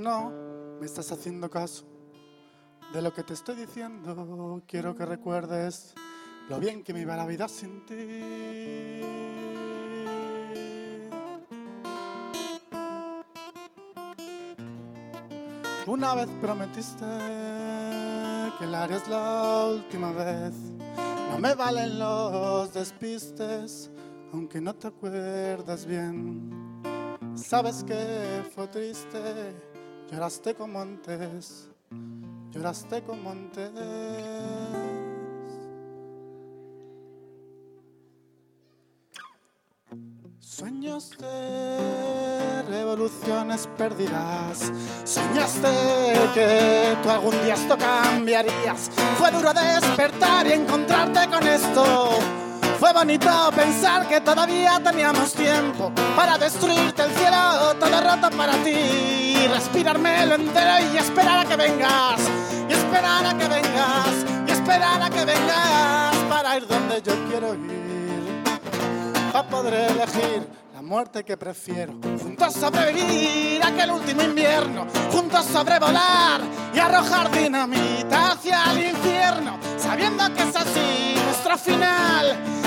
No, me estás haciendo caso de lo que te estoy diciendo. Quiero que recuerdes lo bien que me iba la vida sin ti. Una vez prometiste que la harías la última vez. No me valen los despistes, aunque no te acuerdas bien. Sabes que fue triste, lloraste como antes, lloraste como antes. Sueños de revoluciones perdidas. Soñaste que tú algún día esto cambiarías. Fue duro despertar y encontrarte con esto. Fue bonito pensar que todavía teníamos tiempo para destruirte el cielo, todo roto para ti. Respirarme lo entero y esperar a que vengas. Y esperar a que vengas. Y esperar a que vengas para ir donde yo quiero ir para poder elegir la muerte que prefiero. Juntos sobrevivir aquel último invierno, juntos sobrevolar y arrojar dinamita hacia el infierno, sabiendo que es así nuestro final,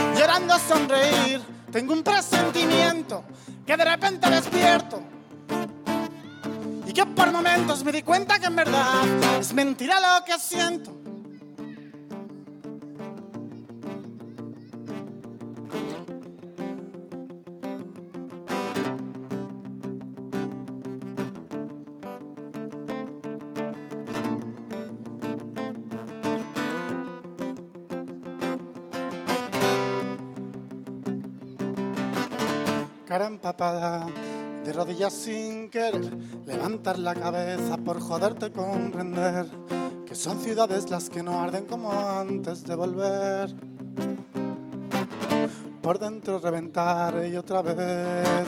sonreír. Tengo un presentimiento que de repente despierto. Y que por momentos me di cuenta que en verdad es mentira lo que siento. Cara empapada, de rodillas sin querer, levantar la cabeza por joderte comprender que son ciudades las que no arden como antes de volver. Por dentro reventar y otra vez,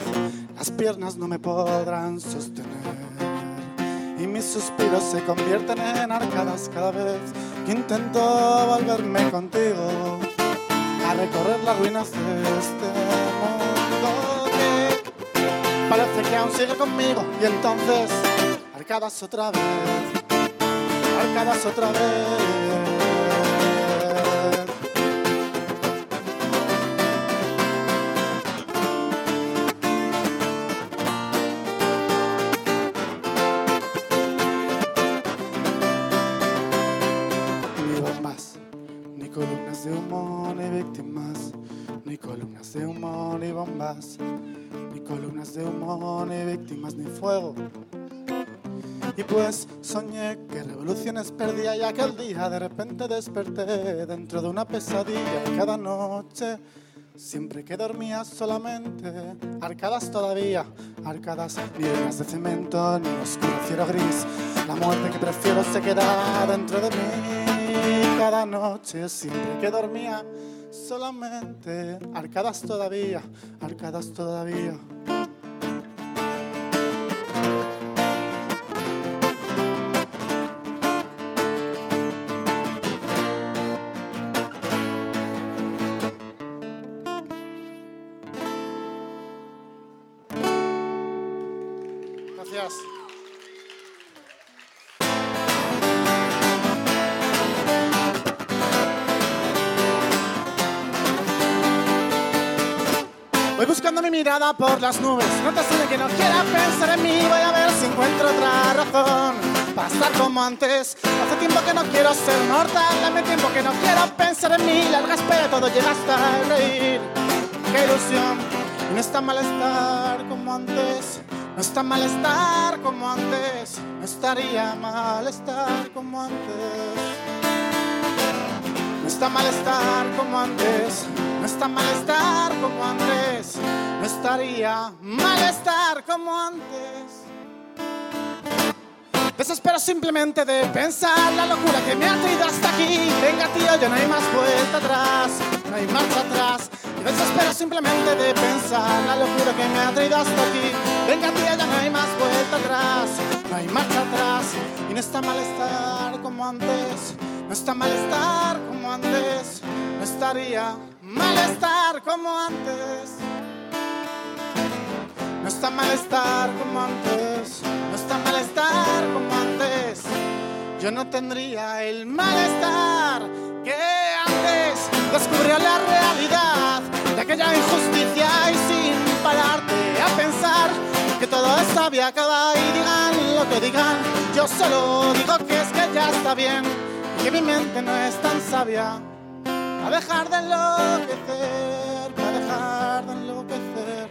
las piernas no me podrán sostener. Y mis suspiros se convierten en arcadas cada vez que intento volverme contigo a recorrer las ruinas de este parece que aún sigue conmigo y entonces arcadas otra vez, arcadas otra vez. Bombas ni columnas de humo, ni víctimas, ni fuego. Y pues soñé que revoluciones perdía y aquel día de repente desperté dentro de una pesadilla y cada noche. Siempre que dormía solamente, arcadas todavía, arcadas ni de cemento, ni oscuro cielo gris. La muerte que prefiero se queda dentro de mí cada noche, siempre que dormía solamente arcadas todavía, arcadas todavía. Gracias. Mi mirada por las nubes. No te suene que no quiera pensar en mí. Voy a ver si encuentro otra razón para estar como antes. Hace tiempo que no quiero ser mortal. Dame tiempo que no quiero pensar en mí. Larga espera, todo llega hasta el reír. Qué ilusión. No está mal estar como antes. No está mal estar como antes. No estaría mal estar como antes. No está mal estar como antes. No está mal estar como antes. No estaría mal estar como antes. Desespero simplemente de pensar la locura que me ha traído hasta aquí. Venga, tío, ya no hay más vuelta atrás, no hay marcha atrás. Desespero simplemente de pensar la locura que me ha traído hasta aquí. Venga, tío, ya no hay más vuelta atrás, no hay marcha atrás. Y no está mal estar como antes, no está mal estar como antes, no estaría mal estar como antes. No está mal estar como antes, no está mal estar como antes, yo no tendría el malestar que antes. Descubrió la realidad de aquella injusticia y sin pararte a pensar que todo esto había acabado y digan lo que digan, yo solo digo que es que ya está bien, que mi mente no es tan sabia, a dejar de enloquecer, para dejar de enloquecer,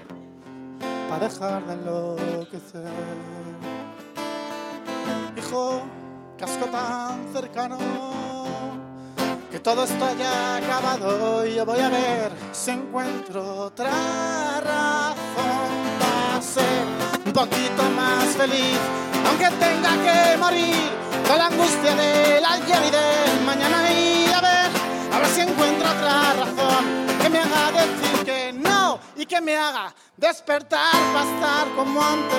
para dejar de enloquecer. Hijo, casco tan cercano, que todo esto haya acabado y yo voy a ver si encuentro otra razón para ser un poquito más feliz, aunque tenga que morir con la angustia del ayer y del mañana y si encuentro otra razón que me haga decir que no y que me haga despertar para estar como antes.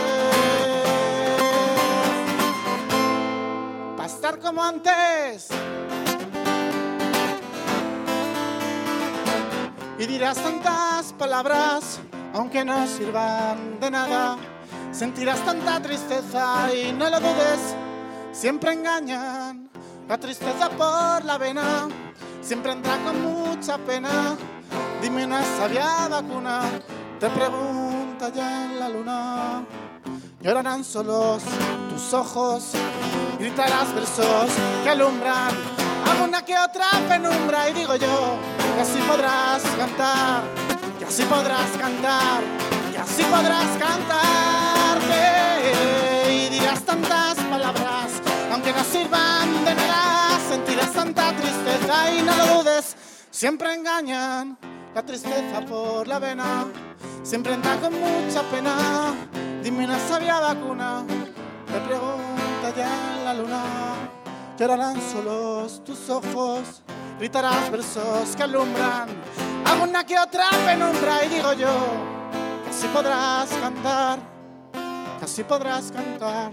Para estar como antes. y dirás tantas palabras, aunque no sirvan de nada. Sentirás tanta tristeza y no lo dudes, siempre engañan. La tristeza por la vena siempre entra con mucha pena. Dime una sabia vacuna, te pregunta ya en la luna. Llorarán solos tus ojos, gritarás versos que alumbran. Alguna que otra penumbra. Y digo yo que así podrás cantar, que así podrás cantar, que así podrás cantar y dirás tantas palabras no dudes. Siempre engañan la tristeza por la vena siempre entra con mucha pena. Dime una sabia vacuna. Te pregunta ya en la luna. Llorarán solos tus ojos, gritarás versos que alumbran alguna que otra penumbra. Y digo yo, así podrás cantar, así podrás cantar,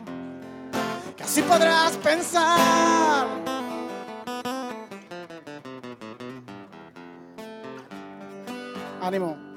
así podrás pensar. animal.